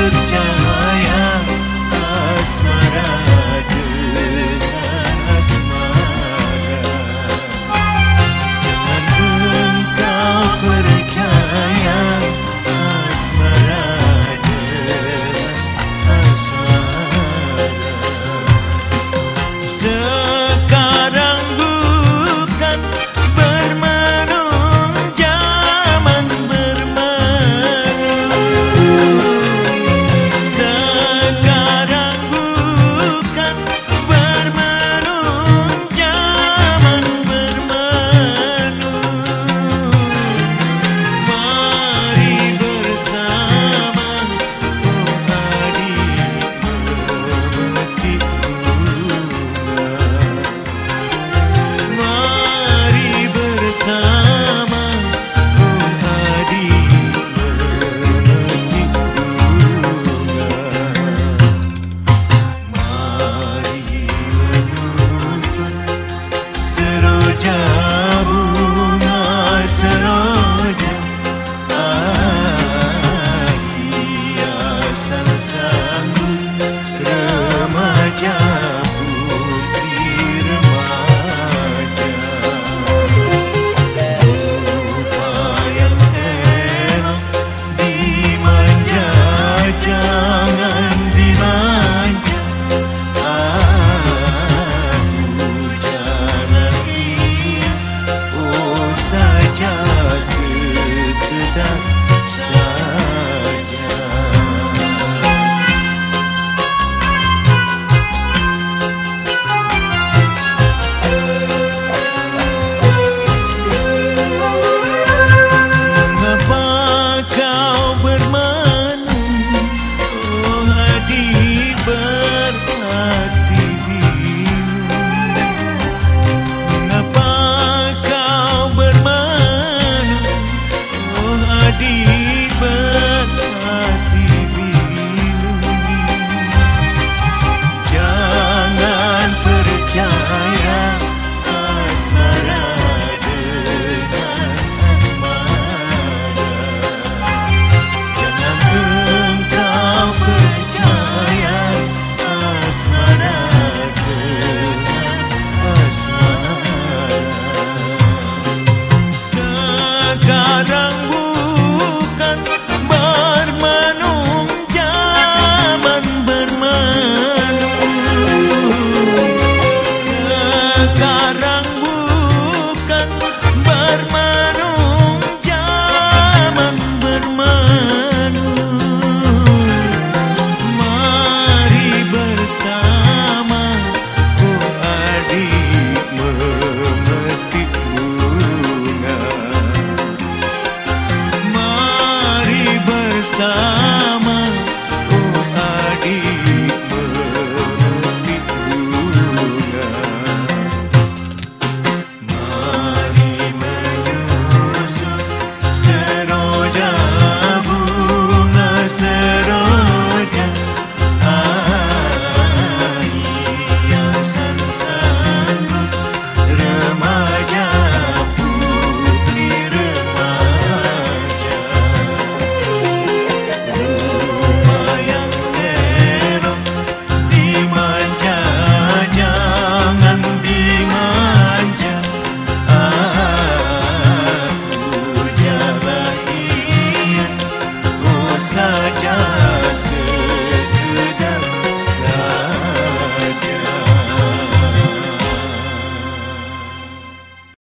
good time.